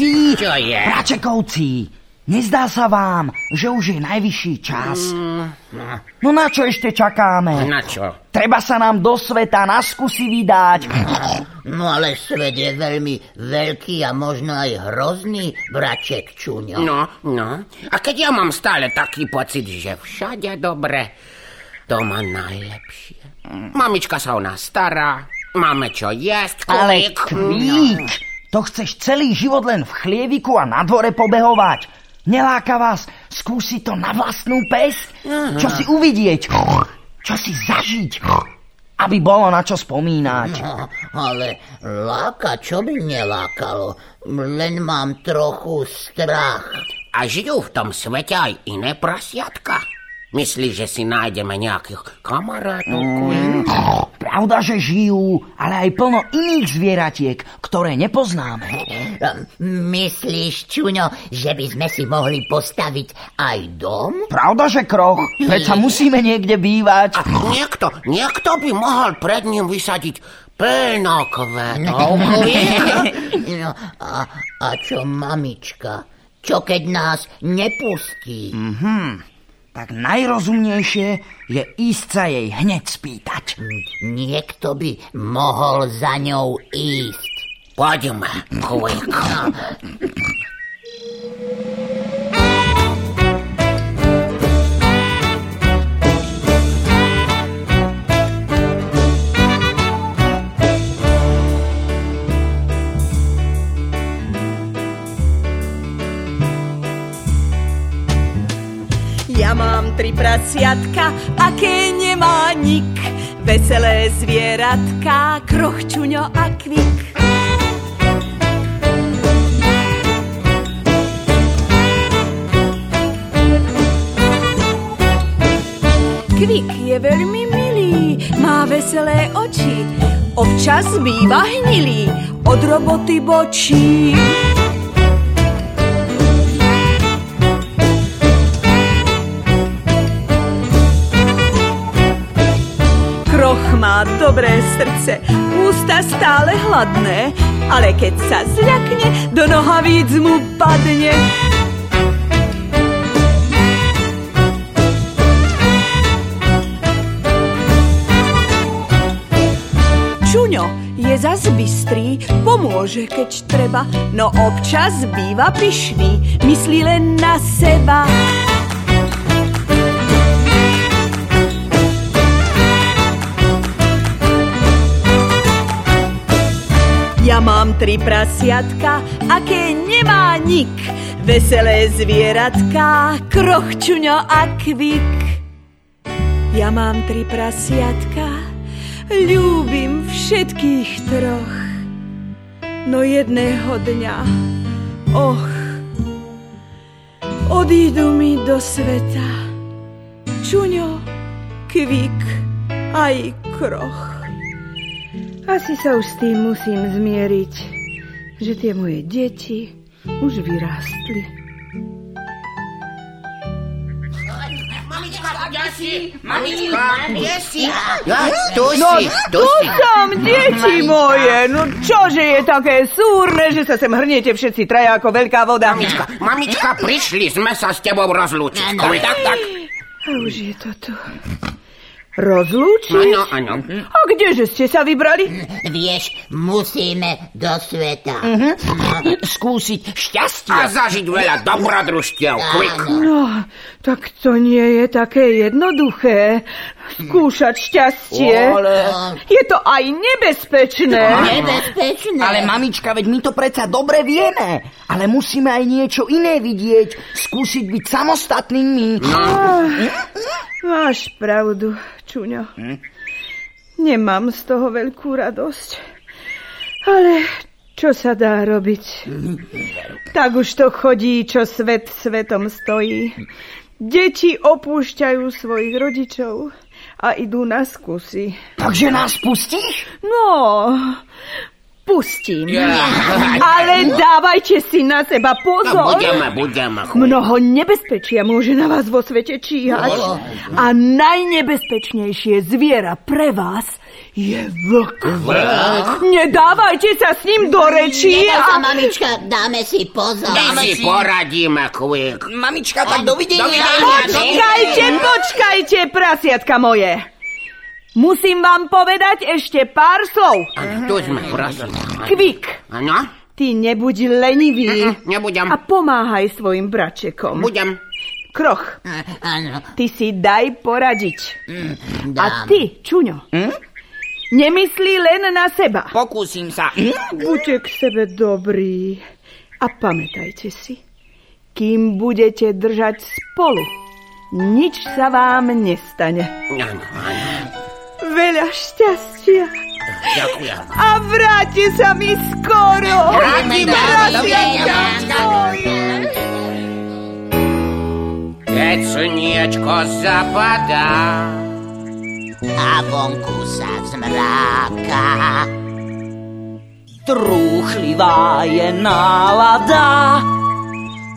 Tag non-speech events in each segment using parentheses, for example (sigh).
Chlapci, Čo je? Račekovci, nezdá sa vám, že už je najvyšší čas? No na čo ešte čakáme? Na čo? Treba sa nám do sveta na skúsi vydať. No ale svet je veľmi veľký a možno aj hrozný, braček Čuňo. No, no. A keď ja mám stále taký pocit, že všade dobre, to má najlepšie. Mamička sa o nás stará, máme čo jesť, Ale kvík. kvík, to chceš celý život len v chlieviku a na dvore pobehovať. Neláka vás skúsiť to na vlastnú pesť? Čo si uvidieť? Čo si zažiť? Aby bolo na čo spomínať. No, ale láka, čo by mne lákalo? Len mám trochu strach. A žijú v tom svete aj iné prasiatka? Myslíš, že si nájdeme nejakých kamarátov? Mm. Pravda, že žijú, ale aj plno iných zvieratiek, ktoré nepoznáme. Myslíš, Čuňo, že by sme si mohli postaviť aj dom? Pravda, že kroch? Predsa musíme niekde bývať. A niekto, niekto by mohol pred ním vysadiť plno kvetov. (laughs) No, a, a čo mamička? Čo keď nás nepustí? Tak najrozumnejšie je ísť sa jej hneď spýtať. Niekto by mohol za ňou ísť. Poďme, kvík. Prasiatka, aké nemá nik. Veselé zvieratka, krochčuňo a kvik. Kvik je veľmi milý, má veselé oči. Občas býva hnilý, od roboty bočí. Dobré srdce, ústa stále hladné, ale keď sa zľakne, do nohavíc mu padne. Čuňo je zas bystrý, pomôže keď treba, no občas býva pyšný, myslí len na seba. Tri prasiatka, aké nemá nik. Veselé zvieratka, krochčuňo a kvik. Ja mám tri prasiatka, ľúbim všetkých troch. No jedného dňa, och, odídu mi do sveta. Čuňo, kvik, aj kroch. Asi sa už s tým musím zmieriť, že tie moje deti už vyrástli. Mamička, kde si? Ja, tu No, si, tu tu si. som, deti moje! No čože je také súrne, že sa sem hrniete všetci traja ako veľká voda? Mamička, mamička, prišli sme sa s tebou rozlúčiť. Tak, tak. A už je to tu. Rozlúčiť? Áno, áno. A kdeže ste sa vybrali? Vieš, musíme do sveta. (laughs) Skúsiť šťastie. A zažiť veľa dobrodružstiev, kvík. No, tak to nie je také jednoduché. Skúšať šťastie. Je to aj nebezpečné. Nebezpečné. Ale mamička, veď my to predsa dobre vieme. Ale musíme aj niečo iné vidieť. Skúsiť byť samostatnými. Máš pravdu, Čuňo. Nemám z toho veľkú radosť. Ale čo sa dá robiť? Tak už to chodí, čo svet svetom stojí. Deti opúšťajú svojich rodičov a idú na skúsi. Takže nás pustíš? No, pustím. (laughs) Ale dávajte si na seba No, pozor. budeme, budeme. Mnoho nebezpečia môže na vás vo svete číhať. A najnebezpečnejšie zviera pre vás je vlk. Nedávajte sa s ním do rečí Neboj sa, a... mamička, dáme si pozor. My si poradíme, Quick. Mamička, tak dovidenia. Počkajte, počkajte, prasiatka moje. Musím vám povedať ešte pár slov. Tu sme, prosím. Kvik, Áno? ty nebuď lenivý. Nebudem. A pomáhaj svojim bračekom. Budem. Kroch, Áno, ty si daj poradiť. A dám. ty, Čuňo, nemyslí len na seba. Pokúsim sa. Buďte k sebe dobrí. A pamätajte si, kým budete držať spolu, nič sa vám nestane. Áno, áno. Veľa šťastia Ďakujem. a vráte sa mi skoro. Vrátime. Keď slniečko zapadá, A vonku sa zmráka. Trúchlivá je nálada.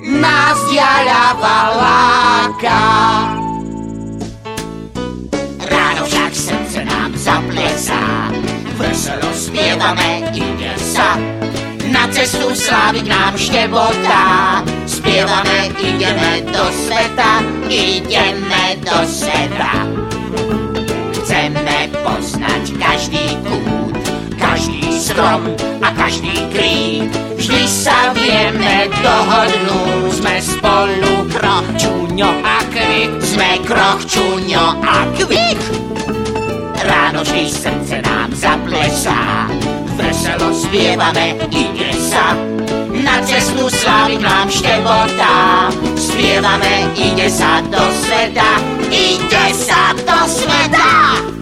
nás ďaľava láka. Zaplesá. Veselo spievame, ide sa. Na cestu slávy k nám štebotá. Spievame, ideme do sveta, ideme do sveta. Chceme poznať každý kút, každý strom a každý krík. Vždy sa vieme dohodnúť, sme spolu kroch, čuňo a kvik. Sme kroch, čuňo a kvik. Vždy srdce nám zaplesá, veselo spievame, ide sa. Na cestu slávy nám štebotá, spievame, ide sa do sveta, ide sa do sveta.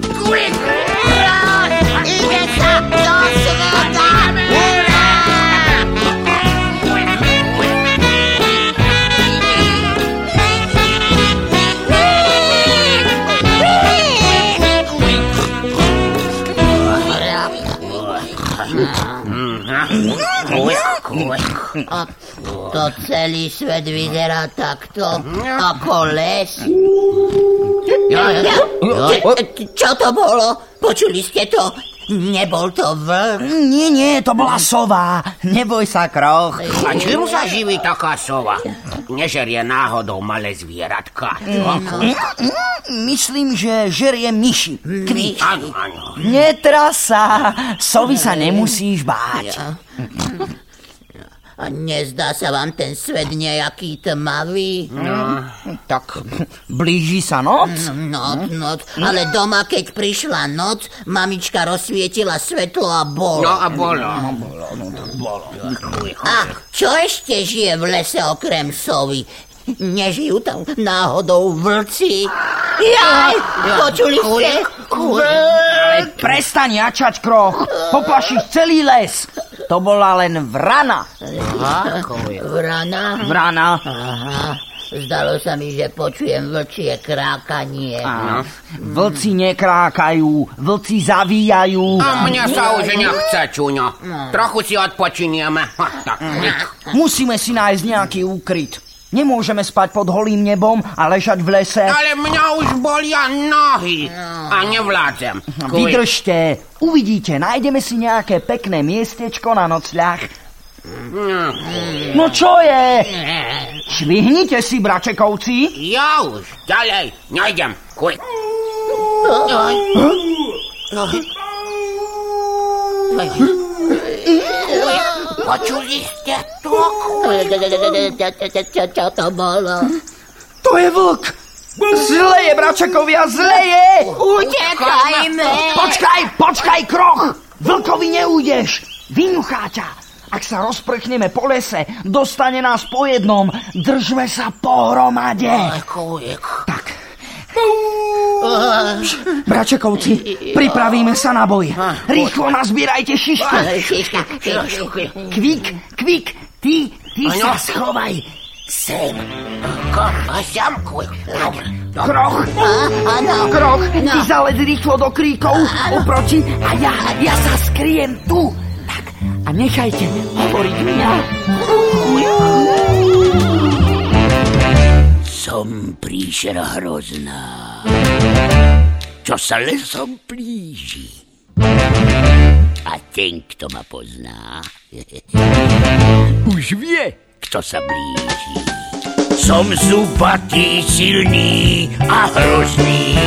A to celý svet vyzerá takto ako les. Čo to bolo? Počuli ste to? Nebol to vlk? Nie, nie, to bola sova. Neboj sa, kroch. A čím sa živí taká sova? Nežerie náhodou malé zvieratka. Myslím, že žerie myši. Kvik. Áno, áno. Netras sa. Sovy sa nemusíš báť. A nezdá sa vám ten svet nejaký tmavý? Tak blíži sa noc. Noc, noc. Ale doma, keď prišla noc, mamička rozsvietila svetlo a bolo. No a bolo. A čo ešte žije v lese okrem sovy? Nežijú tam náhodou vlci? Jaj, počuli ste? Vlk! Prestaň jačať, kroch. Poplašíš celý les. To bola len vrana. Vrana? Vrana. Aha, zdalo sa mi, že počujem vlčie krákanie. Á, Vlci nekrákajú, vlci zavíjajú. A mne sa už nechce, Čuňo. Trochu si odpočinieme. Tak, Musíme si nájsť nejaký úkryt. Nemôžeme spať pod holým nebom a ležať v lese. ale mňa už bolia nohy. A nevládzem. Vydržte, uvidíte, nájdeme si nejaké pekné miestečko na nocľah. No čo je? Švihnite si, bračekovci. Ja už, ďalej, nejdem. Kuj. Počuli ste to? Čo, to bolo? To je vlk. Zleje, bračekovia, zleje. Utekajme! Počkaj, počkaj, kroch. Vlkovi neújdeš. Vyňuchá ťa. Ak sa rozprchneme po lese, dostane nás po jednom. Držme sa pohromade. Tak. Bračekovci, pripravíme sa na boj. Rýchlo nazbierajte. Šiška, šiška. Kvik, kvik, ty, ty sa schovaj. Sem. Dobre. Kroch, Áno, kroch, ty zalez rýchlo do kríkov oproti a ja, ja sa skriem tu. Tak, a nechajte hovoriť mňa. Som príšera hrozná, čo sa lesom plíži. A ten, kto ma pozná, (laughs) už vie, kto sa blíži. Som zubatý, silný a hrozný.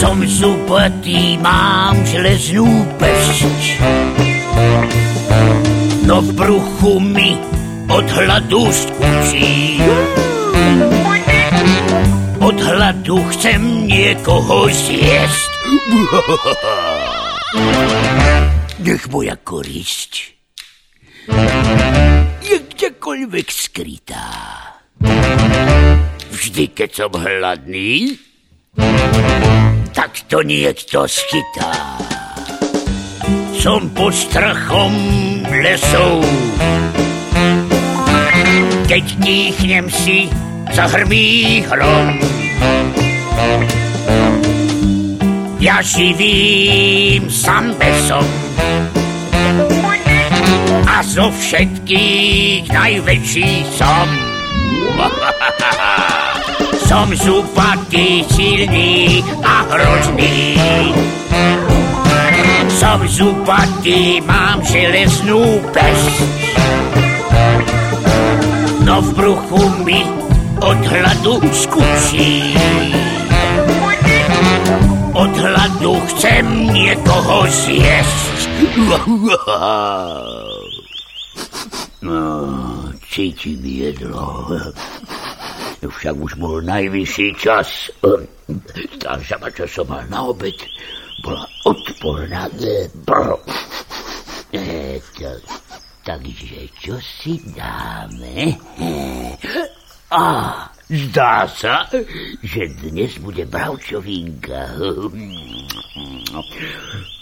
Som zubatý, mám železnú pesť. No v bruchu mi od hladu skúči. Od hladu chcem niekoho zjesť. Nech moja korisť je kdekoľvek skrytá. Vždy, keď som hladný, tak to niekto schytá. Som pod strachom lesov, keď dýchnem si, zahrmí hrom. Ja živým sambesom a zo všetkých najväčší som. (laughs) som zúpatý, silný a hrozný. Som zúpatý, mám železnú pesť. No v bruchu mi od hladu skúči. Od hladu chcem niekoho zjesť. (laughs) No, cítim jedlo. Však už bol najvyšší čas. (clears throat) Stráža ma, čo som mal na obed, bola odporná. (clears throat) takže čo si dáme? (laughs) A, zdá sa, že dnes bude bravčovinka. (laughs)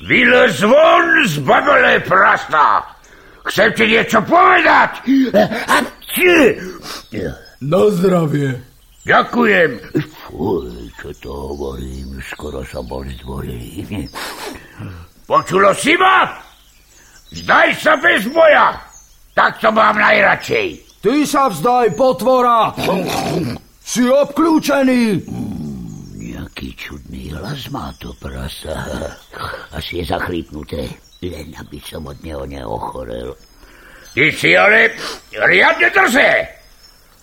Vylez von z babele prasta! Chcem ti niečo povedať! (laughs) A ty! Na zdravie. Ďakujem. Fuj, čo to hovorím, skoro som bol zdvorilý. Počulo si ma? Zdaj sa bez boja. Tak to mám najradšej. Ty sa vzdaj, potvora! Si obklúčený! Nejaký čudný hlas má to prasa. Asi je zachlípnuté, len aby som od neho neochorel. Ty si ale riadne drze.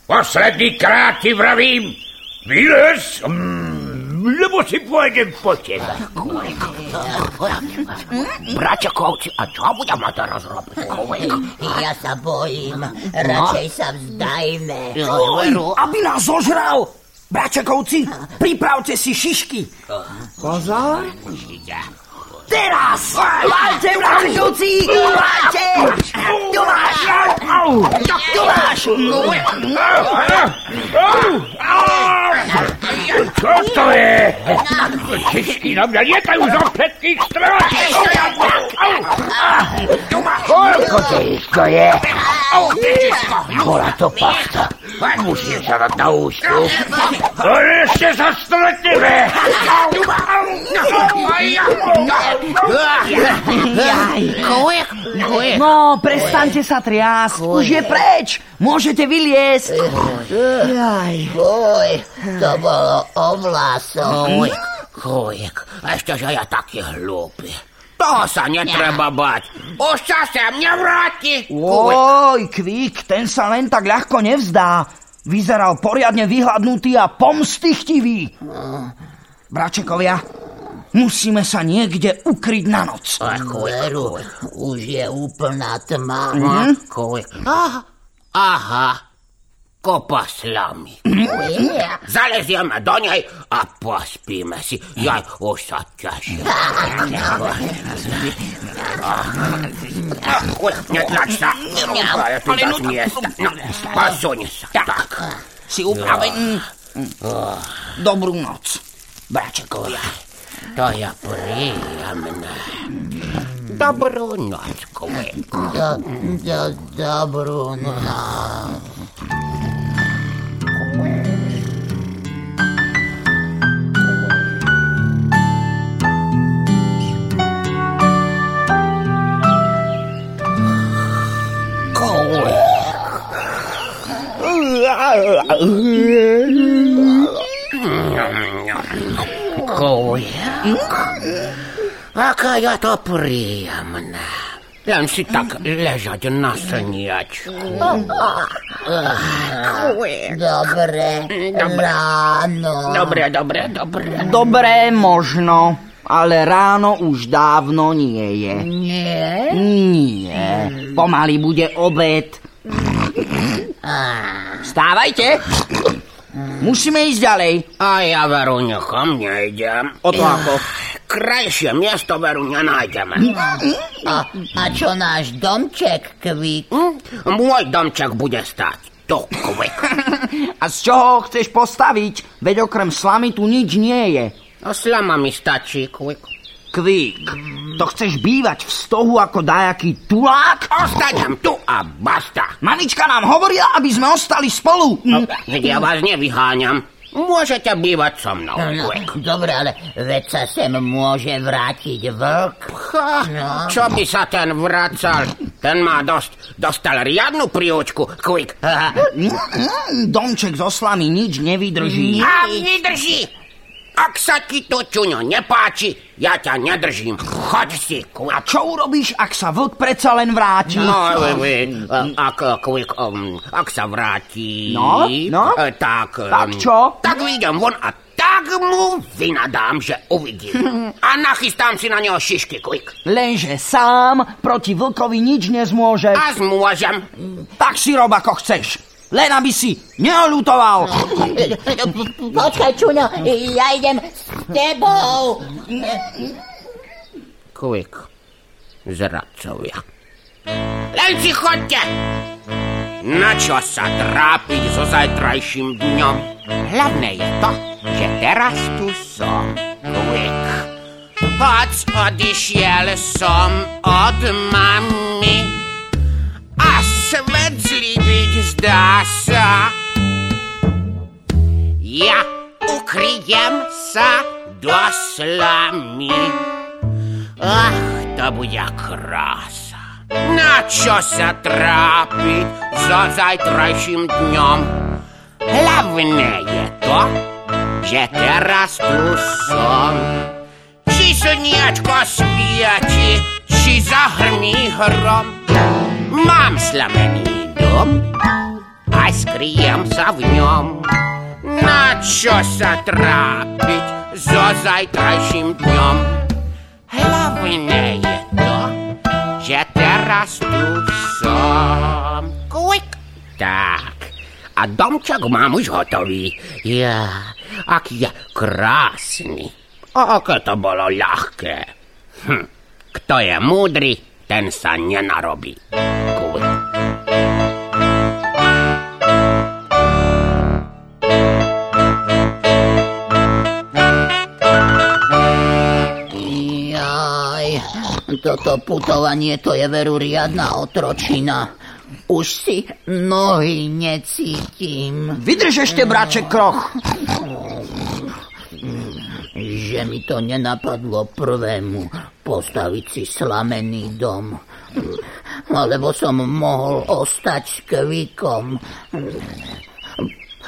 Posledný krát ti vravím, vylez, mm, lebo si pôjdem po teba. Bračakovci, a čo budem ma teraz robiť? Ja sa bojím, radšej sa vzdajme. Aby nás zožral! Bračakovci, pripravte si šišky. Pozor. Teraz! Valte, bračakovci! Valte! Tu máš! Tu máš! Čo to je? Čišky na mňa lietajú zo všetkých strán. Koľko to je? Bola to pachta. Musím sa dať na ústup. No ešte sa stretneme. No, prestaňte sa triasť. Už je preč. Môžete vyliesť. Fuj, to bolo o vlasoch. Chujek, ešte, že ja taký hlúpy. Toho sa netreba bať. Už sa sem nevráti. Oj, Kvík, ten sa len tak ľahko nevzdá. Vyzeral poriadne vyhľadnutý a pomstychtivý. Bračekovia, musíme sa niekde ukryť na noc. Veru, už je úplná tma. Chujek. Aha, aha, kopa slamy. Zalezieme do nej a pospíme si. Ja už sa teším. Netlač sa. Ale miesta. No, posuň sa. Tak. Si upravený? Dobrú noc, bračekovia. To ja prijemne. Dobro noč, kolega. Da, da, dobro noč. Kolega. Kujak. Aká je to príjemné. Len si tak ležať na slniečku. Dobre, ráno. Dobre, dobre, dobre. Dobré možno, ale ráno už dávno nie je. Nie? Nie, pomaly bude obed. Vstávajte. Musíme ísť ďalej. A ja veru nechom nejdem. O to ako? Krajšie miesto veru nenájdeme. A, a čo náš domček, Kvík? Hm? Môj domček bude stať. To kvik. (laughs) A z čoho ho chceš postaviť? Veď okrem slamy tu nič nie je. A slama mi stačí, kvik. Kvík, to chceš bývať v stohu ako dajaký tulák? Ostanem tu a basta. Mamička nám hovorila, aby sme ostali spolu. No, ja vás nevyháňam. Môžete bývať so mnou, No, kvik. dobre, ale veď sa sem môže vrátiť vlk. Ha, čo by sa ten vracal? Ten má dosť, dostal riadnu príučku. Mm, (laughs) Domček zo slamy nič nevydrží. A vydrží! Ak sa ti to, čuňo, nepáči, ja ťa nedržím. Choď si, kvik. A čo urobíš, ak sa vlk predsa len vráti? No, ak, kvik, um, ak sa vráti... No, no. eh, Tak... Tak um, čo? Tak vyjdem von a tak mu vynadám, že uvidí. (laughs) A nachystám si na neho šišky, kvik. Lenže sám proti vlkovi nič nezmôže. A zmôžem. Tak si rob, ako chceš. Len aby si neolutoval. Počkaj, Čuňo, ja idem s tebou. Kvik. Zradcovia. Len si chodte! Na čo sa trápiť so zajtrajším dňom? Hlavné je to, že teraz tu som. Kvik. Hoď odišiel som od mami byť zdá sa. Ja ukryjem sa do slamy. Ach, to bude krása. Na čo sa trápiť so zajtrajším dňom? Hlavné je to, že teraz tu som. Či slniečko Na čo sa trápiť so zajtrajším dňom? Hlavné je to, že teraz tu som. Quick! Tak, a domček mám už hotový. Ja, aký je krásny. A aké to bolo ľahké. Hm. Kto je múdry, ten sa nenarobí. Toto putovanie to je veru riadna otročina. Už si nohy necítim. Vydrž ešte, braček Kroch. Že mi to nenapadlo prvému postaviť si slamený dom. Alebo som mohol ostať s kvíkom.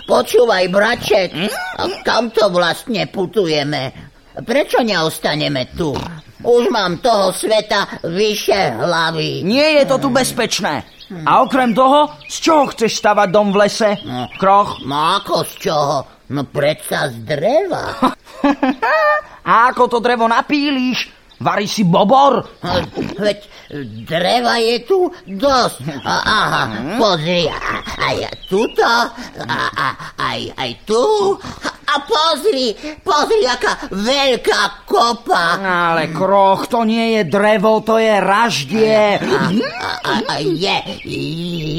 Počúvaj, braček, kam to vlastne putujeme? Prečo neostaneme tu? Už mám toho sveta vyše hlavy. Nie je to tu bezpečné. A okrem toho, z čoho chceš stavať dom v lese? Kroch. No ako z čoho? No predsa z dreva. (laughs) A ako to drevo napíliš? Vari si bobor? Veď dreva je tu dosť. A, aha, pozri, a, aj tuto, a, a, aj, aj tu. A pozri, pozri, aká veľká kopa. Ale Kroch, to nie je drevo, to je raždie. A, a, a je,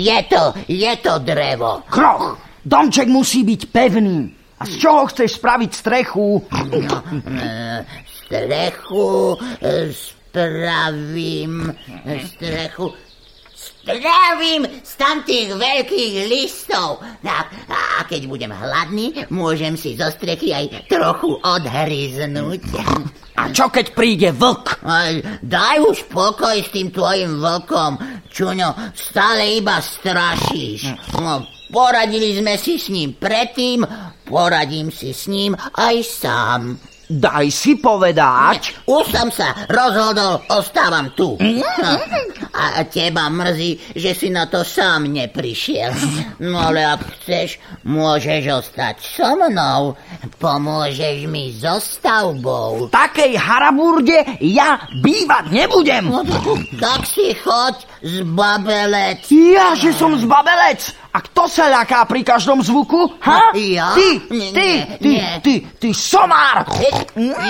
je to, je to drevo. Kroch, domček musí byť pevný. A z čoho chceš spraviť strechu? No, e, strechu e, spravím, strechu Zdravím z tamtých veľkých listov. Tak, a keď budem hladný, môžem si zo strechy aj trochu odhryznúť. A čo keď príde vlk? Aj, daj už pokoj s tým tvojim vlkom. Čuňo, stále iba strašíš. No, poradili sme si s ním predtým, poradím si s ním aj sám. Daj si povedať. Už som sa rozhodol, ostávam tu. No, a teba mrzí, že si na to sám neprišiel. No ale ak chceš, môžeš ostať so mnou. Pomôžeš mi so stavbou. V takej haraburde ja bývať nebudem. No, tak si choď z babelec. Ja, že som zbabelec. A kto sa ľaká pri každom zvuku? Ha? Ja? Ty, Nie, ty, nie, ty, nie. ty, ty, somár.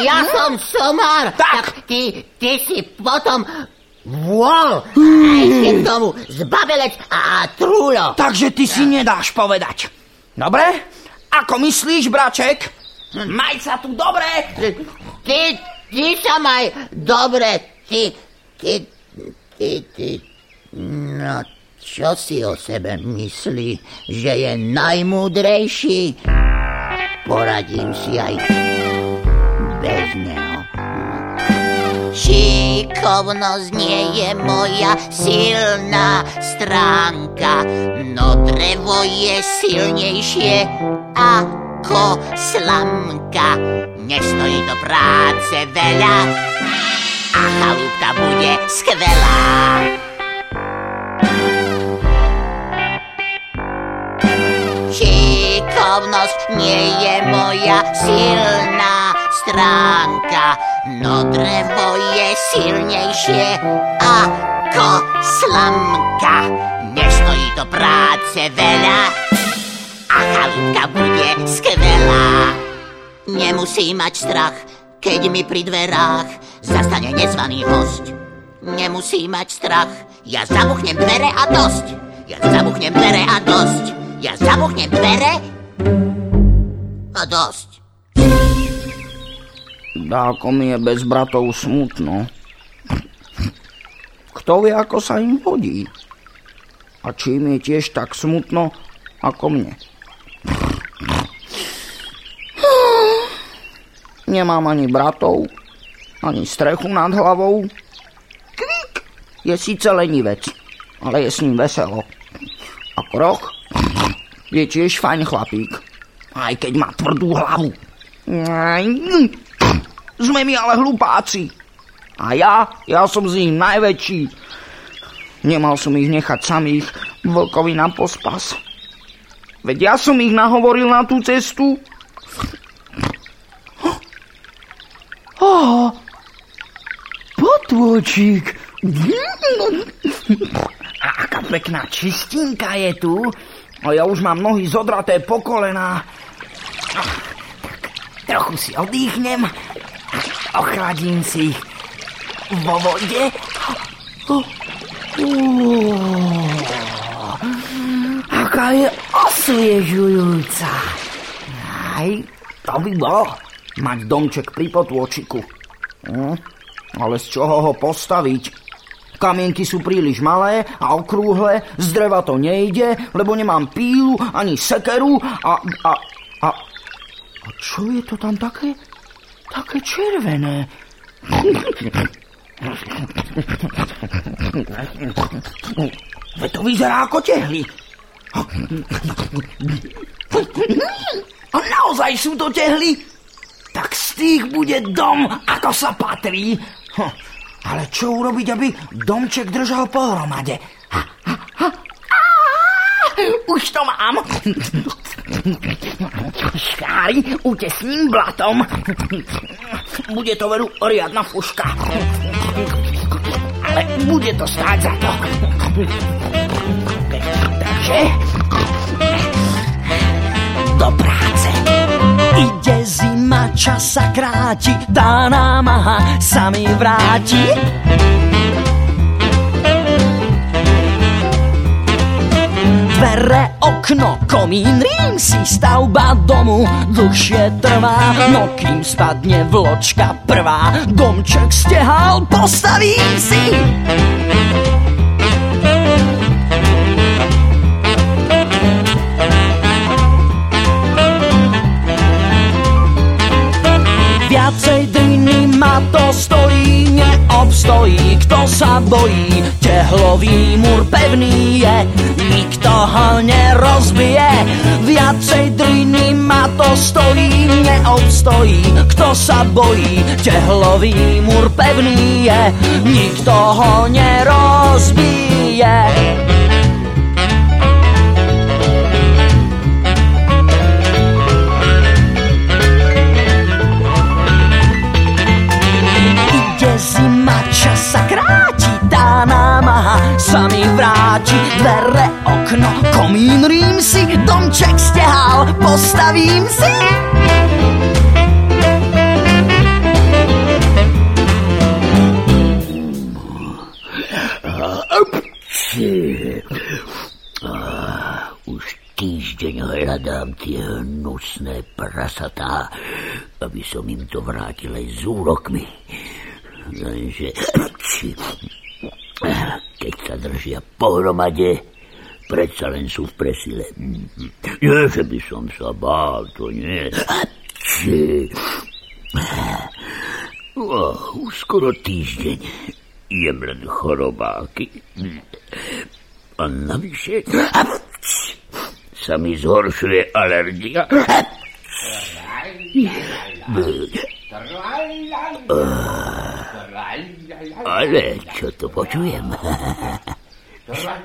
Ja som somár. Tak. ty, ty si potom vol. A ešte k tomu zbabelec a trúlo. Takže ty si nedáš povedať. Dobre? Ako myslíš, braček? Maj sa tu dobre. Ty, ty sa maj dobre. Ty, ty, ty, ty. No, čo si o sebe myslí, že je najmúdrejší? Poradím si aj bez neho. Šikovnosť nie je moja silná stránka, no drevo je silnejšie ako slamka. Nestojí do práce veľa a chalúbka bude skvelá. Šikovnosť nie je moja silná stránka, no drevo je silnejšie ako slamka. Nestojí do práce veľa a chalúbka bude skvelá. Nemusí mať strach, keď mi pri dverách zastane nezvaný host. Nemusí mať strach, ja zabuchnem dvere a dosť. Ja zabuchnem dvere a dosť. Ja zabuchnem dvere a dosť. Dáko mi je bez bratov smutno. Kto vie, ako sa im hodí? A či im je tiež tak smutno, ako mne. Nemám ani bratov, ani strechu nad hlavou. Kvík je síce lenivec, ale je s ním veselo. A Kroch je tiež fajn chlapík, aj keď má tvrdú hlavu. Sme mi ale hlupáci. A ja, ja som z nich najväčší. Nemal som ich nechať samých vlkovi na pospas. Veď ja som ich nahovoril na tú cestu. Oh, potôčik. Aká pekná čistinka je tu. A ja už mám nohy zodraté po kolená. Trochu si oddychnem. Ochladím si ich vo vode. Oh, aká je osviežujúca. Aj, to by bolo mať domček pri potôčiku. Hm, ale z čoho ho postaviť? Kamienky sú príliš malé a okrúhle, z dreva to nejde, lebo nemám pílu ani sekeru a... a, a, a čo je to tam také? Také červené. Veď to vyzerá ako tehly. A naozaj sú to tehly? Tak z tých bude dom, ako sa patrí. Hm, Ale čo urobiť, aby domček držal pohromade? Ha, ha, ha. Už to mám. Škári utesním blatom. Bude to veru riadna fuška. Ale bude to stáť za to. Takže... Do práce. Ide zima, čas sa kráti, tá námaha sa mi vráti. Dvere, okno, komín, rím si stavba domu dlhšie trvá, no kým spadne vločka prvá, domček stehal postavím si. To stojí, neobstojí. Kto sa bojí, tehlový múr pevný je, nikto ho nerozbije. Viacej driny ma to stojí, neobstojí. Kto sa bojí, tehlový múr pevný je, nikto ho nerozbije. Námaha sa mi vráti. Dvere, okno, komín, rím si, domček stehal, postavím si. Už týždeň hľadám tie hnusné prasatá, aby som im to vrátil aj s úrokmi. Lenže sa držia pohromade, predsa len sú v presile. Nie, že by som sa bál, to nie. Oh, už skoro týždeň jem len chorobáky. A navyše sa mi zhoršuje alergia. Ale čo to počujem? (laughs)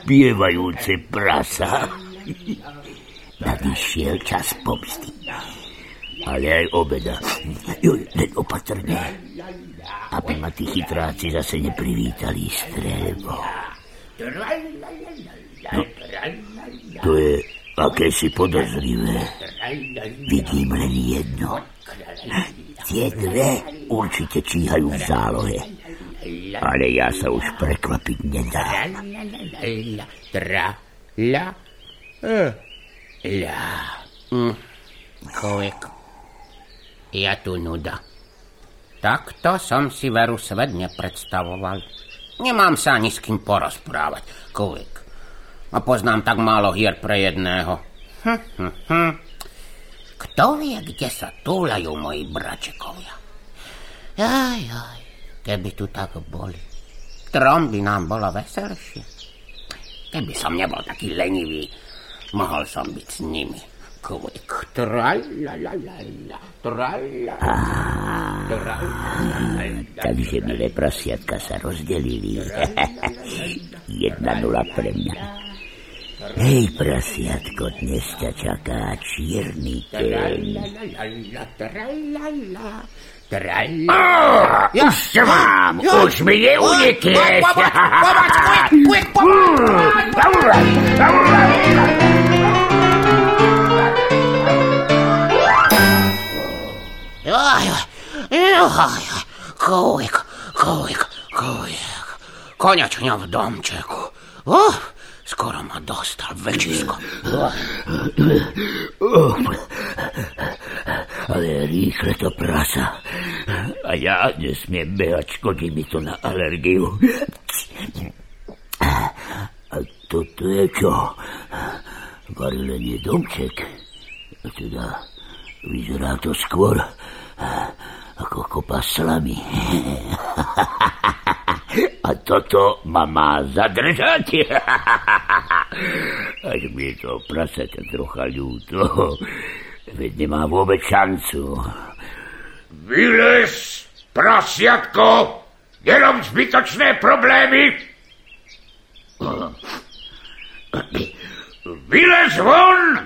Spievajúce prasa. (laughs) Nadišiel čas pomsty. Ale aj obeda. Juj, len opatrne. Aby ma tí chytráci zase neprivítali streľbou. No, to je akési podozrivé. Vidím len jedno. Tie dve určite číhajú v zálohe. Ale ja sa už prekvapiť nedá. Tra, la, la. Chovek, ja tu nuda. Takto som si veru svet nepredstavoval. Nemám sa ani s kým porozprávať, Kovek. A poznám tak málo hier pre jedného. Hm, hm, hm. Kto vie, kde sa túlajú moji bračekovia? Aj, aj, keby tu tak boli. Trom by nám bolo veselšie. Keby som nebol taký lenivý, mohol som byť s nimi. Kvik, tralalalala, tralala, Takže milé prasiatka sa rozdelili. (laughs) Jedna nula pre mňa. Hej, prasiatko, dnes ťa čaká čierny deň. Už ťa mám, už mi neunietieš. Kouik, kouik, kouik. Konečne v domčeku. Oh, skoro ma dostal večisko. Ale rýchle to prasa. A ja nesmiem behať, škodí mi to na alergiu. A toto je čo? Varilenie domček. Teda vyzerá to skôr ako kopa slamy. (laughs) A toto ma má zadržať? (laughs) Až mi to prasaťa trocha ľúto. Veď nemá vôbec šancu. Vylez, prasiatko! Nerob zbytočné problémy! (clears throat) Vylez von!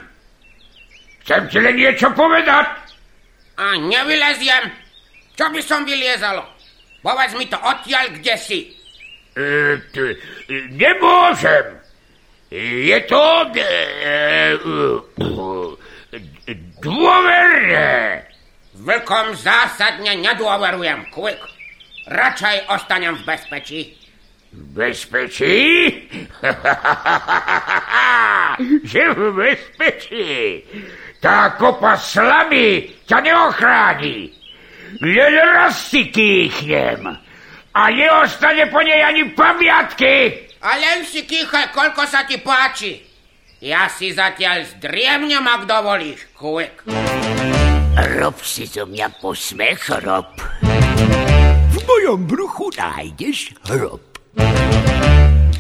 Chcem ti len niečo povedať. A nevyleziem. Čo by som vyliezalo? Povedz mi to odtiaľ, kde si. E, t- nemôžem. Je to e, e, dôverné. Vlkom zásadne nedôverujem, Quick. Radšej ostanem v bezpečí. Bezpečí? (laughs) Že v bezpečí? Tá kopa slamy ťa neochráni. Len raz si kýchnem a neostane po nej ani pamiatky. A len si kýchaj, koľko sa ti páči. Ja si zatiaľ zdriemnem, ak dovolíš, Quick. Rob si zo mňa posmech, rob. mojom bruchu nájdeš hrob.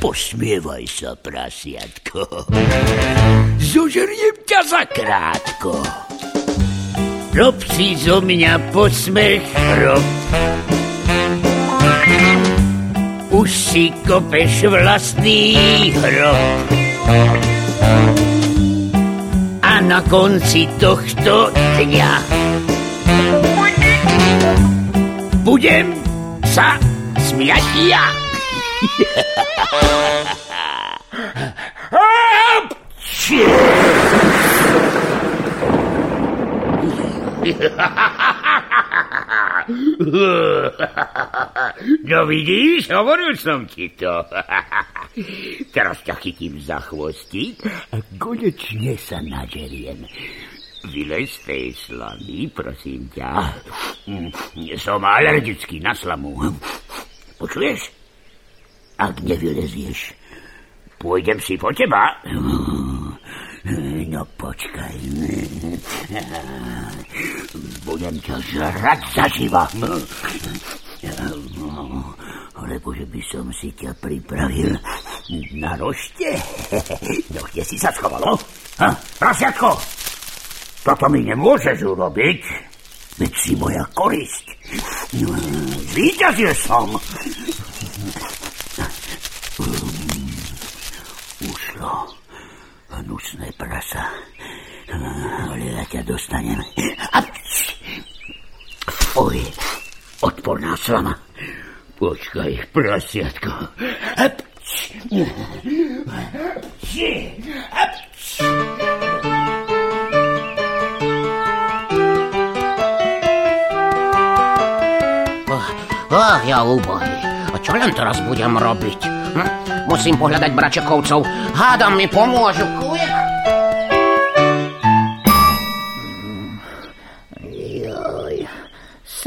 Posmievaj sa, prasiatko. Zožeriem ťa zakrátko. Rob si zo mňa posmech hrob. Už si kopeš vlastný hrob. A na konci tohto dňa budem sa smiať ja. (laughs) No vidíš, hovoril som ti to. (laughs) Teraz ťa chytím za chvostík a konečne sa nažeriem. Vylej z tej slamy, prosím ťa. (laughs) Som alergický na slamu. Počuješ? Ak nevylezieš, pôjdem si po teba. No počkaj. Budem ťa žrať zaživa. Lebo že by som si ťa pripravil na rošte. No kde si sa schovalo? Ha? Prasiatko, toto mi nemôžeš urobiť. Veď si moja korisť. Zvíťazil som. Prasa. Ale ťa dostanem. Oj, odporná slama. Počkaj, prasiatko. Apč. Ja úbohý. A čo len teraz budem robiť? Hm? Musím pohľadať bračekovcov. Hádam mi pomôžu. Quick!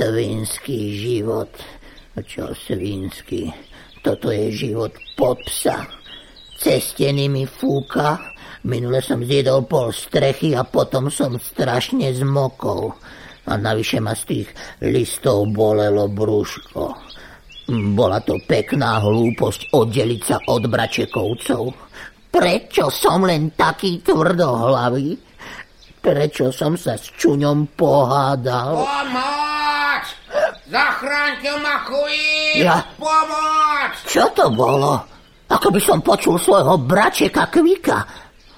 Svinský život. Čo svinský? Toto je život pod psa. Cez steny mi fúka. Minule som zjedol pol strechy a potom som strašne zmokol a navyše ma z tých listov bolelo brúško. Bola to pekná hlúposť oddeliť sa od bračekovcov. Prečo som len taký tvrdohlavý? Prečo som sa s čuňom pohádal? Pomoc! Zachráňte ma, Kuí! Ja? Pomoc! Čo to bolo? Ako by som počul svojho bračeka Kvika.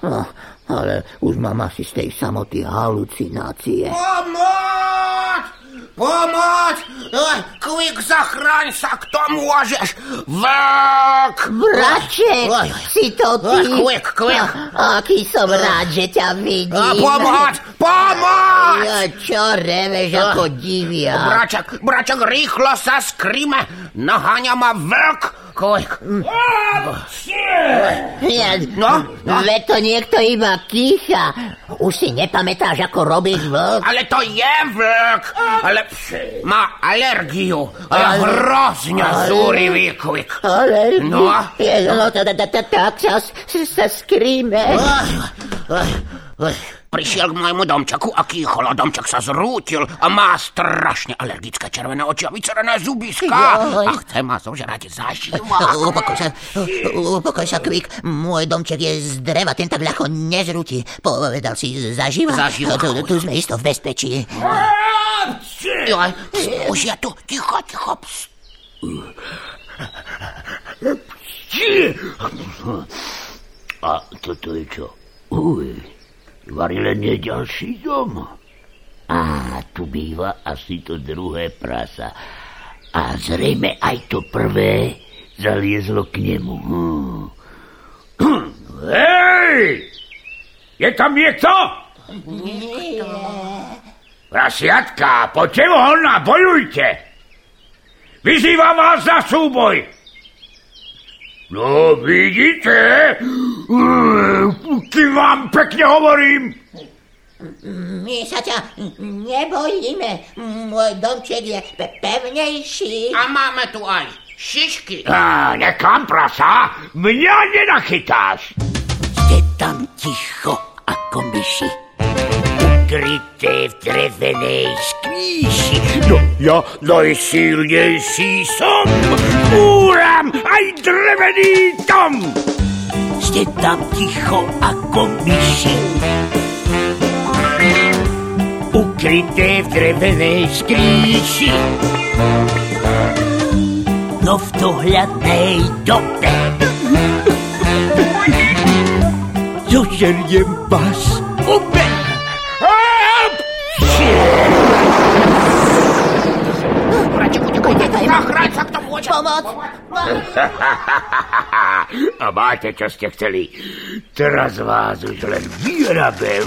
No, ale už mám asi z tej samoty halucinácie. Pomoc! Pomoc! Kvik, zachráň sa, kto môžeš! Vlk! Braček, si to ty? Kvik, kvik! Aký som rád, že ťa vidím. Pomoc! Pomoc! Ja, čo reveš ako divia? Braček, braček, rýchlo sa skrime! Naháňa ma vlk! Ja, No, no. Veď to niekto iba kýcha. Už si nepamätáš, ako robíš vlk? Ale to je vlk! Ale má alergiu! A je Ale- hrozne ale- zúrivý kvik! Ale No. No, tak sa, sa skríme. Prišiel k môjmu domčeku a kýchol a domček sa zrútil a má strašne alergické červené oči a vycerené zubiska Joj. a chce ma zožrať zaživa. (laughs) Upokoj sa, upokoj sa, Kvik. Môj domček je z dreva, ten tak ľahko nezrúti. Povedal si zaživa? Zaživa. Tu, tu sme isto v bezpečí. Joj, už je tu, ticho, ticho, pst. A toto je čo? Uj, varí len je ďalší dom. A tu býva asi to druhé prasa. A zrejme aj to prvé zaliezlo k nemu. Hm. (clears throat) Hej! Je tam niekto? Prasiatka, poďte von a bojujte! Vyzývam vás na súboj! No, vidíte? Kým vám pekne hovorím. My sa ťa nebojíme. Môj domček je pe- pevnejší. A máme tu aj šišky. Á, nekam, prasa, mňa nenachytáš. Ste tam ticho ako myši. Ukryté v drevenej skvíši. No ja najsilnejší som, úram aj drevený tom. Ste tam ticho ako myši. Ukryté v drevenej skríši. No v dohľadnej dobe zožeriem vás obe. Pomoc! (laughs) A máte, čo ste chceli. Teraz vás už len vyrabem.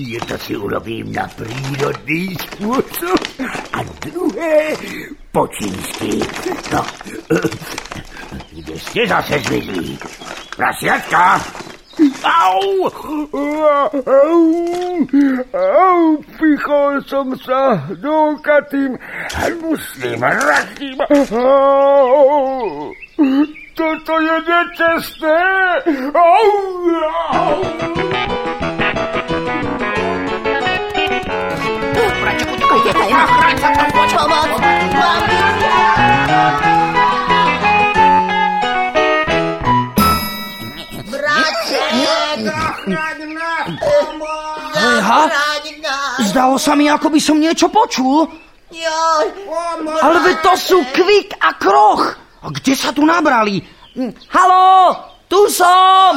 Jedno si urobím na prírodný spôsob a druhé po čínsky. No, kde ste zase zmizli? Prasiatka! Au! Au! Au! Pichol som sa dôkatým Musím, rachým. Au! Toto je nečestné! Au! Au! Pomoc! Aha, zdalo sa mi, ako by som niečo počul. Ale veď to sú Kvik a Kroch. A kde sa tu nabrali? Hm, Haló, tu som!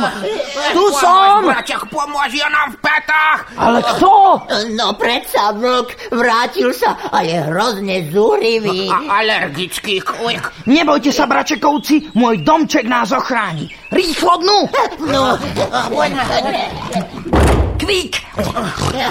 Tu som! Pomôž, ja nám v petách! Ale kto? no predsa vlk vrátil sa a je hrozne zúrivý. A alergický kvik. Nebojte sa, bračekovci, môj domček nás ochráni. Rýchlo dnu! No, poďme, Kvik!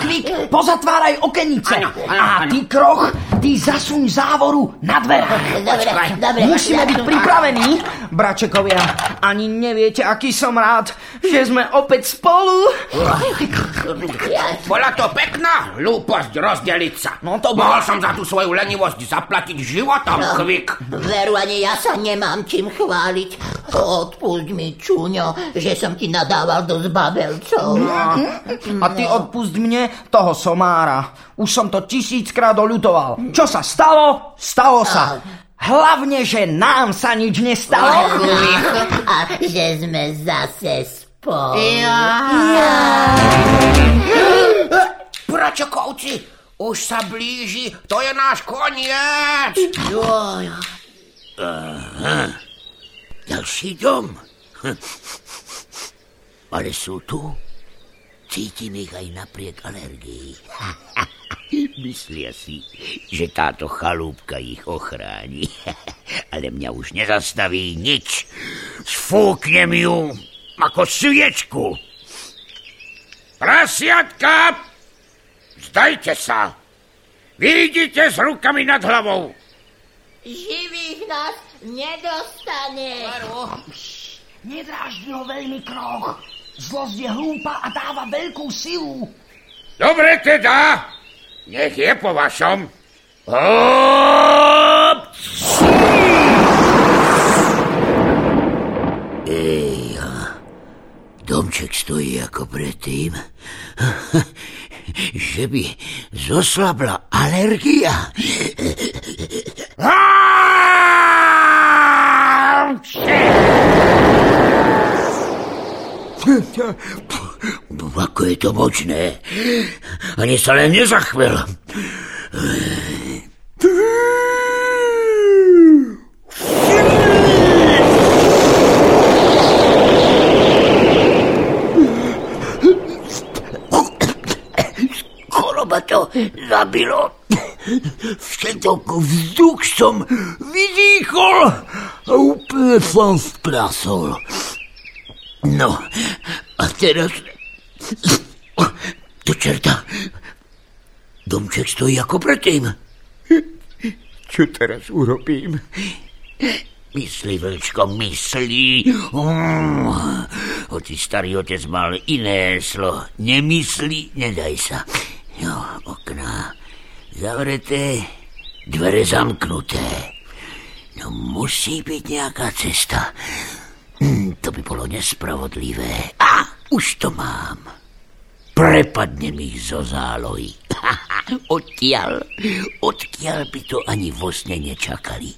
Kvik, pozatváraj okenice. A ty, Kroch, ty zasuň závoru na dverách. Dobre, dobre. Musíme byť pripravení. Bračekovia, ani neviete, aký som rád, že sme opäť spolu. Bola to pekná hlúposť rozdeliť sa. No to Mohol bola. som za tú svoju lenivosť zaplatiť životom, No. kvik. Veru, ani ja sa nemám čím chváliť. Odpusť mi, Čuňo, že som ti nadával do zbabelcov. A ty odpust mne toho somára. Už som to tisíckrát oľutoval. Čo sa stalo? Stalo sa. Hlavne, že nám sa nič nestalo. A že sme zase spolu. Bračokovci, už sa blíži, to je náš koniec. Joj, Ďalší dom. (laughs) Ale sú tu. Cítim ich aj napriek alergii. (laughs) Myslia si, že táto chalúbka ich ochráni. (laughs) Ale mňa už nezastaví nič. Sfúknem ju ako sviečku. Prasiatka! Zdajte sa! Vidíte s rukami nad hlavou. živých nás nedostane. Nedráždi ho veľmi, Kroch. Zlosť je hlúpa a dáva veľkú silu. Dobre teda, nech je po vašom. Hop! Ej, domček stojí ako predtým. (laughs) Že by zoslabla alergia. Ako je to možné? Ani sa len nezachvel. Skoro to zabilo. Všetok vzduch som vydýchol a úplne som sprasol. No, a teraz... To čerta. Domček stojí ako predtým. Čo teraz urobím? Myslí, vlčko, myslí. Mm. Hoci starý otec mal iné slo. Nemyslí, nedaj sa. Jo, okná zavreté, dvere zamknuté. No musí byť nejaká cesta. By bolo nespravodlivé. A už to mám. Prepadnem ich zo zálohy. (laughs) odtiaľ, odtiaľ by to ani vo sne nečakali.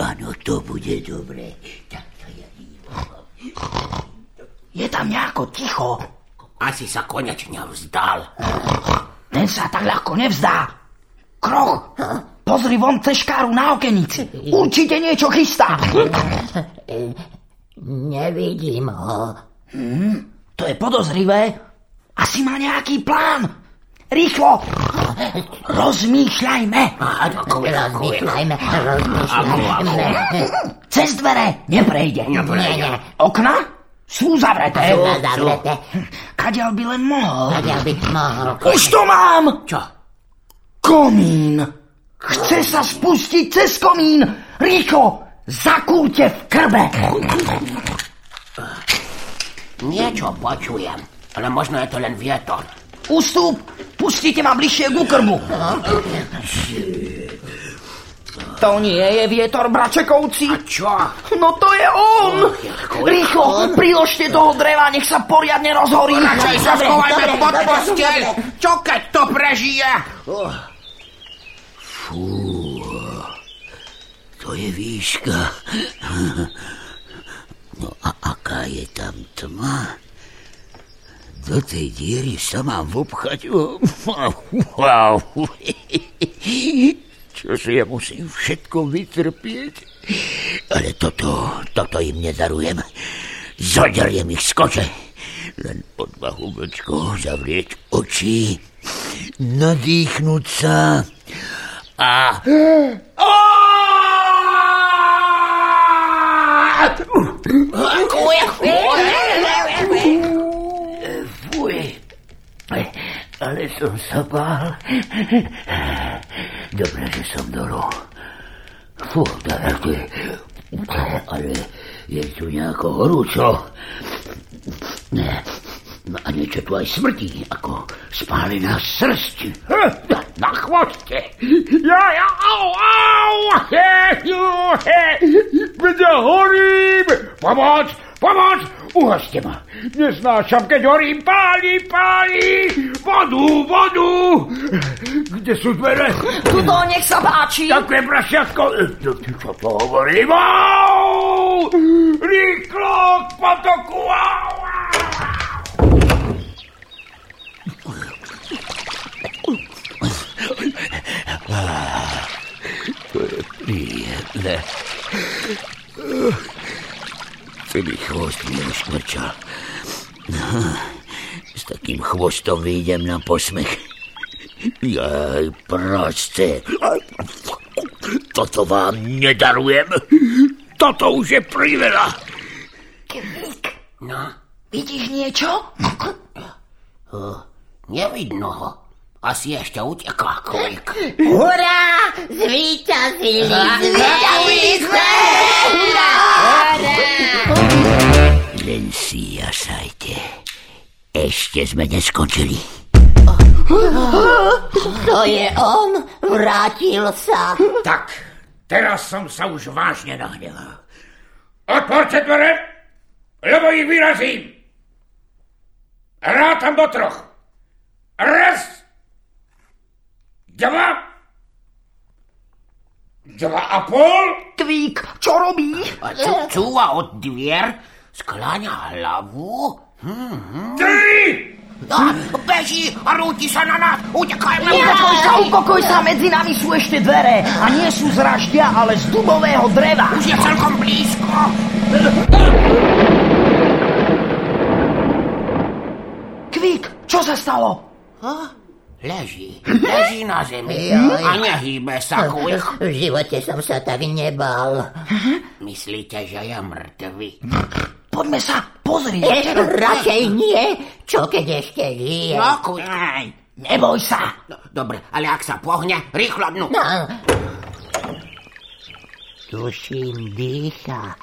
Áno, to bude dobre. Tak to ja Je tam nejako ticho. Asi sa konečne vzdal. Ten sa tak ľahko nevzdá. Kroch, pozri von cez škáru na okenici. Určite niečo chystá. Nevidím ho. Hmm, to je podozrivé. Asi má nejaký plán. Rýchlo! Rozmýšľajme! Rozmýšľajme, rozmýšľajme. Cez dvere neprejde. Neprejde. Okna sú zavreté. Sú zavreté. Kadiaľ by len mohol. Kadiaľ by mohol. Už to mám! Čo? Komín! Chce sa spustiť cez komín! Rýchlo! Zakúte v krbe! Niečo počujem, ale možno je to len vietor. Ústup! Pustite ma bližšie ku krbu! To nie je vietor, bračekovci. A čo? No to je on! Rýchlo, priložte toho dreva, nech sa poriadne rozhorí. Radšej sa schovajme pod posteľ. Čo keď to prežije? Fú, to je výška. (laughs) No a aká je tam tma? Do tej diery sa mám vopchať. (laughs) Wow. (laughs) Čože ja musím všetko vytrpieť. Ale toto, toto im nedarujem. Zoderiem ich z koče. Len pod bahubečkou zavrieť oči, nadýchnúť sa a... (gasps) Fuj, ale som sa bál. Dobre, že som dolu. Fú, tak, ale je tu nejako horúco. No a niečo tu aj smrtí, ako spálená srst. Na chvoste. Ja, ja, au, au! He, ju, he. Ja horím! Pomoc, pomoc! Uhaste ma. Neznášam, keď horím. Páli, páli! Vodu, vodu! Kde sú dvere? Tuto, nech sa páči. Ďakujem, prasiatko. No, ty čo to hovorím? Au! Rýchlo, k potoku! Au, au! To je príjemné. Celý chvost mi rozkvrčal. S takým chvostom vyjdem na posmech. Jaj, proste. Toto vám nedarujem. Toto už je priveľa. Kvík, No, vidíš niečo? (laughs) (laughs) nevidno ho. Asi ešte utekla kvik. Hurá! Zvíťazili! Zvíťazili sme! Hurá! Len si jasajte. Ešte sme neskončili. To je on! Vrátil sa! Tak, teraz som sa už vážne nahneval. Otvorte dvere, lebo ich vyrazím. Rátam do troch. Raz, dva, dva a pol, Kvík, čo robí? A čo cúva od dvier, skláňa hlavu. tri, A, beží a rúti sa na nás. Utekajme. Upokoj sa, upokoj sa, medzi nami sú ešte dvere. A nie sú z raždia, ale z dubového dreva. Už je celkom blízko. Kvík, čo sa stalo? Leží, (laughs) leží na zemi a nehýbe sa kvik. V živote som sa tak nebal. Myslíte, že je mŕtvy? (laughs) Poďme sa pozrieť. Eh, Radšej nie. Čo keď ešte žije? No, kvik. Neboj sa. No, dobre, ale ak sa pohne, rýchlo dnu. No. Tuším, dýcha.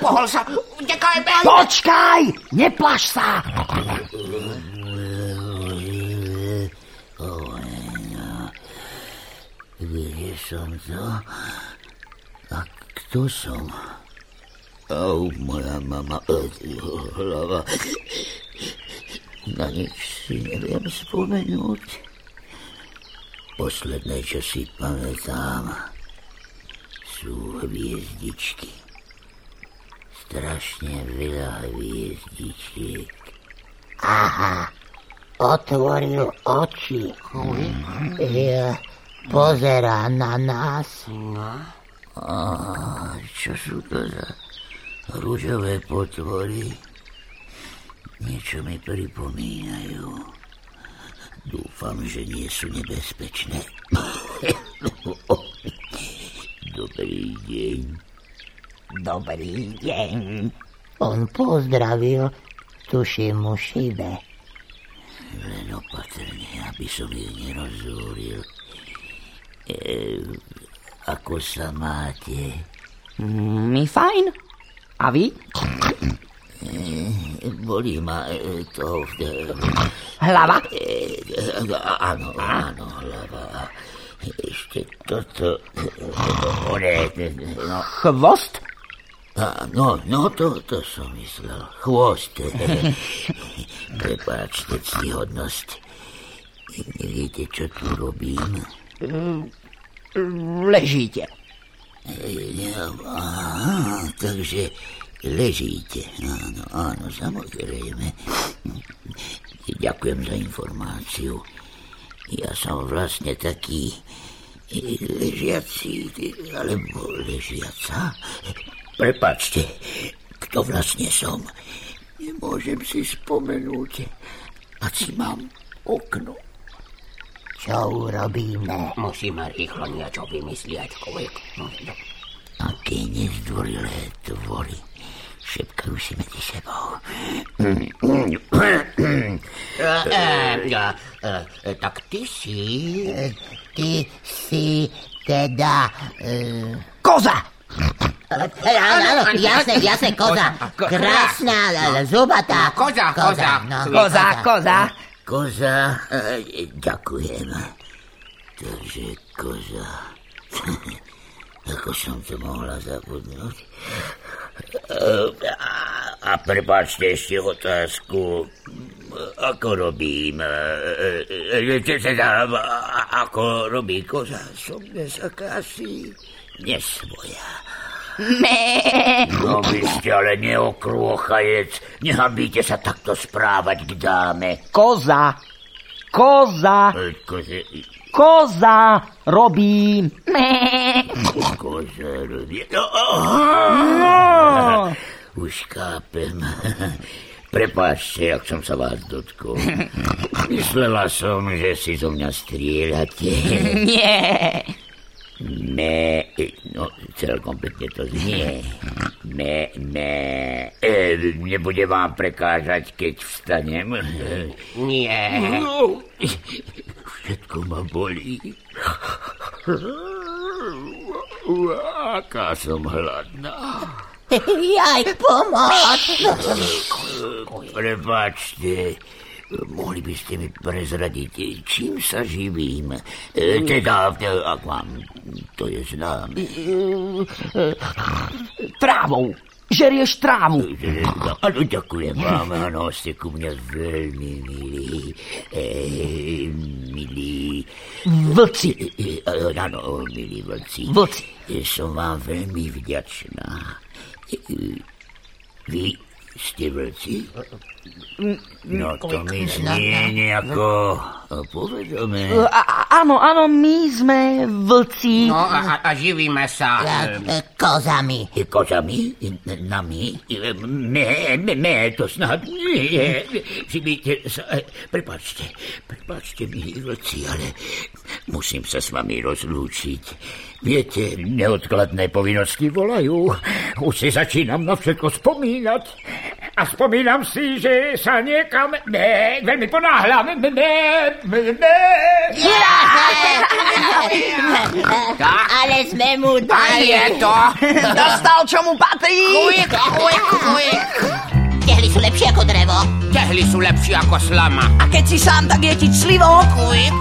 Pohol sa, utekajme. Počkaj, neplaš sa. Kde som to? A Kto som? Au, moja mama, hlava. Na nič si neviem spomenúť. Posledné, čo si pamätám, sú hviezdičky. Strašne veľa hviezdičiek. Aha, otvoril oči. Ja, pozerá na nás. A čo sú to za rúžové potvory? Niečo mi pripomínajú. Dúfam, že nie sú nebezpečné. (laughs) Dobrý deň. Dobrý deň. On pozdravil, tuším mu šibe. Len opatrne, aby som ich nerozúril. E, ako sa máte? My fajn. A vy? E, bolí ma e, to... E, Hlava? áno, áno, hlava. Ešte toto... One, no, Chvost? a, no, no to, to som myslel. Chvost. Prepáčte, ctihodnosť. Neviete, čo tu robím? Ležíte. Aha, takže ležíte. Áno, áno, samozrejme. Ďakujem za informáciu. Ja som vlastne taký ležiaci, alebo ležiaca. Prepačte, kto vlastne som? Nemôžem si spomenúť. Asi mám okno. Čo urobíme? Musíme rýchlo niečo vymyslieť, no. Aké nezdvorilé tvory. Šepkajú si medzi sebou. Tak ty si... Ty si teda... Koza! áno, jasne, jasne, koza. Krásna, zubatá. Koza, koza. no, Koza, koza. Koza, e, ďakujem. Takže koza. (laughs) Ako som to mohla zabudnúť? A, a prepáčte ešte otázku. Ako robím? e, e, e, Teda, a- ako robí koza? Som dnes akási nesvoja. No vy ste ale neokrôchajec. Nehabíte sa takto správať k dáme. Koza. Koza. Koze, Koza robí. koza robí... No, No. Už kápem. Prepáčte, ak som sa vás dotkol. Myslela som, že si zo mňa strieľate. Nie. Me, no celkom pekne to znie. Me, me, e, nebude vám prekážať, keď vstanem. Nie. No, všetko ma bolí. Aká som hladná. Jaj, pomoc! Prepačte, mohli by ste mi prezradiť, čím sa živím? Teda, ak vám to je znám. Trávou. Žerieš trávu. No, Áno, ďakujem vám, áno, ste ku mne veľmi milí. E, milí... Vlci. E, e, áno, milí vlci. Vlci. Som vám veľmi vďačná. Vy ste vlci? No to mi znie nejako a- Áno, áno, my sme vlci. No a, a- živíme sa... Ja, e, Kozami. E, Kožami? E, Nami? E, Me, me, me, to snad nie. Živíte sa... e, Prepačte, prepačte mi, vlci, ale musím sa s vami rozlúčiť. Viete, neodkladné povinnosti volajú. Už si začínam na všetko spomínať. A spomínam si, že sa niekam ne, veľmi ponáhľam. Ne, ne, ne, ne. Ale sme mu A dali. je to... Dostal, čo mu patrí. Ujk, ujk, ujk. Tehly sú lepšie ako drevo. Tehly sú lepšie ako slama. A keď si sám, tak je ti člivo. Ujk.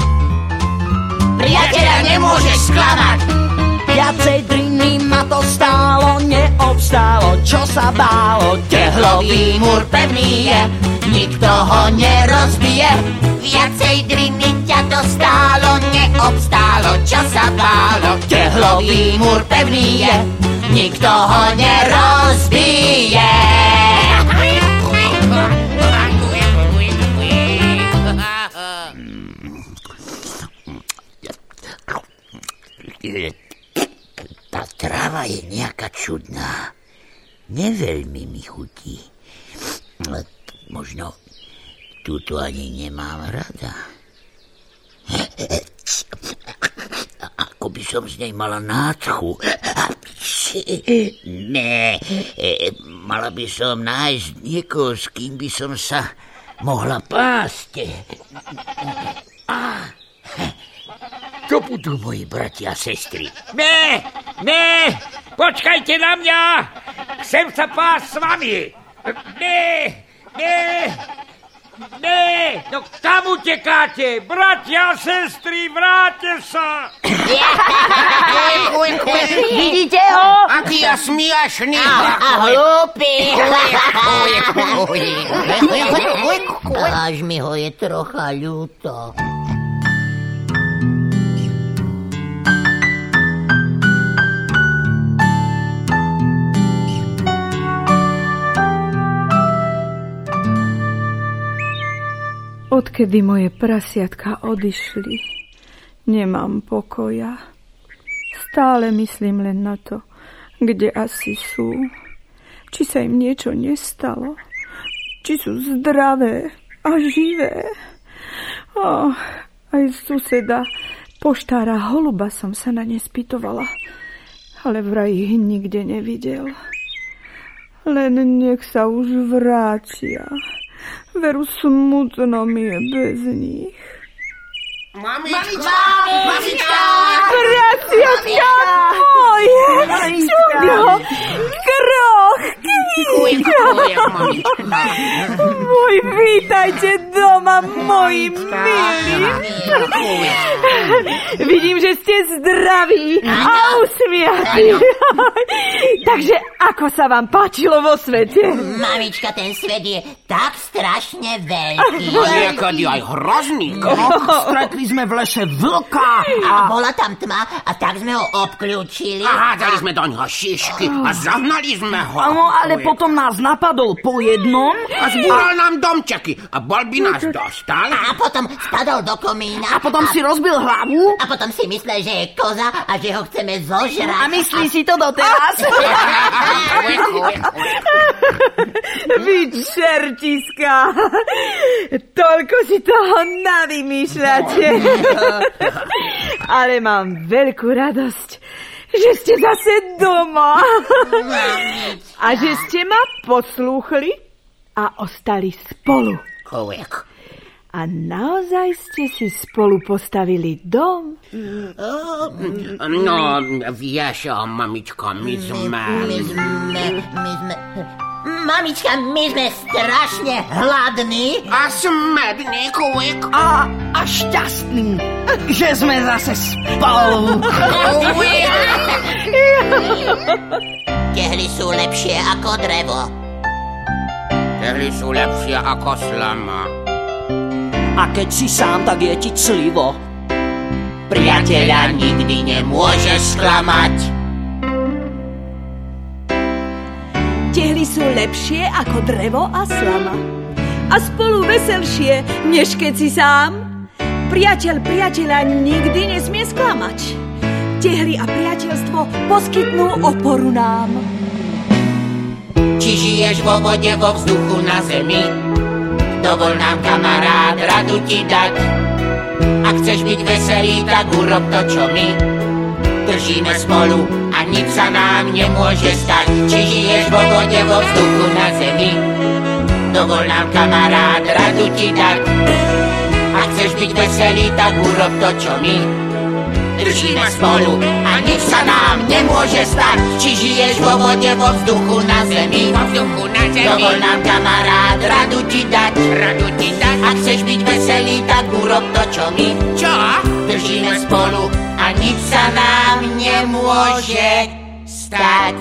Priateľa nemôžeš sklamať. Viacej driny ma to stálo, neobstálo, čo sa bálo. Tehlový múr pevný je, nikto ho nerozbije. Viacej driny ťa to stálo, neobstálo, čo sa bálo. Tehlový múr pevný je, nikto ho nerozbije. Tráva je nejaká čudná. Neveľmi mi chutí. Možno túto ani nemám rada. Ako by som z nej mala nádchu. Ne, mala by som nájsť niekoho, s kým by som sa mohla pásť. A, to budú moji bratia a sestry. Ne, ne, počkajte na mňa. Chcem sa pásť s vami. Ne, ne, ne, no kam utekáte? Bratia a sestry, vráte sa. Vidíte ho? Aký ja smiašný. A hlúpy. Až mi ho je trocha ľúto. Odkedy moje prasiatka odišli, nemám pokoja. Stále myslím len na to, kde asi sú. Či sa im niečo nestalo. Či sú zdravé a živé. Oh, aj suseda poštára holuba som sa na ne spýtovala, ale vraj ich nikde nevidel. Len nech sa už vrátia. Veru smutno mi je bez nich. Mamička, mamička, Braciatka moje! Čudo! Kroch! Môj, vítajte doma, moji milí. Vidím, že ste zdraví a usmiatí. (laughs) Takže ako sa vám páčilo vo svete? Mamička, ten svet je tak strašne veľký. (laughs) Niekedy aj hrozný. (laughs) Stretli sme v lese vlka A bola tam tma a tak sme ho obklúčili. A hádzali sme do ňoho šišky a zahnali sme ho. Áno, ale potom nás napadol po jednom. A zbúral nám domčeky a bol by nás dostal. A potom spadol do komína. A potom si rozbil hlavu. A potom si myslel, že je koza a že ho chceme zožrať. A myslí si to doteraz? (laughs) Vy čertiska! Toľko si toho navymýšľate. Ale mám veľkú radosť, že ste zase doma. A že ste ma poslúchli a ostali spolu. Kovek. A naozaj ste si spolu postavili dom? No, vieš, mamička, my sme... My sme, my sme... Mamička, my sme strašne hladní. A smedný, kovek. A, a šťastný, že sme zase spolu. Tehly sú lepšie ako drevo. Tehly sú lepšie ako slama. A keď si sám, tak je ti clivo. Priateľa nikdy nemôže sklamať. Tehly sú lepšie ako drevo a slama. A spolu veselšie, než keď si sám. Priateľ priateľa nikdy nesmie sklamať. Tehly a priateľstvo poskytnú oporu nám. Či žiješ vo vode, vo vzduchu, na zemi, dovol nám kamarád radu ti dať. Ak chceš byť veselý, tak urob to, čo my. Držíme spolu a nič sa nám nemôže stať. Či žiješ vo vode, vo vzduchu, na zemi, dovol nám kamarád radu ti dať. Ak chceš byť veselý, tak urob to, čo my. Držíme spolu a nič sa nám nemôže stať. Či žiješ vo vode, vo vzduchu, na zemi, vo vzduchu, na zemi. Dovol nám kamarád radu ti dať, radu ti dať. Ak chceš byť veselý, tak urob to, čo my. Čo? Držíme spolu a a nič sa nám nemôže stať.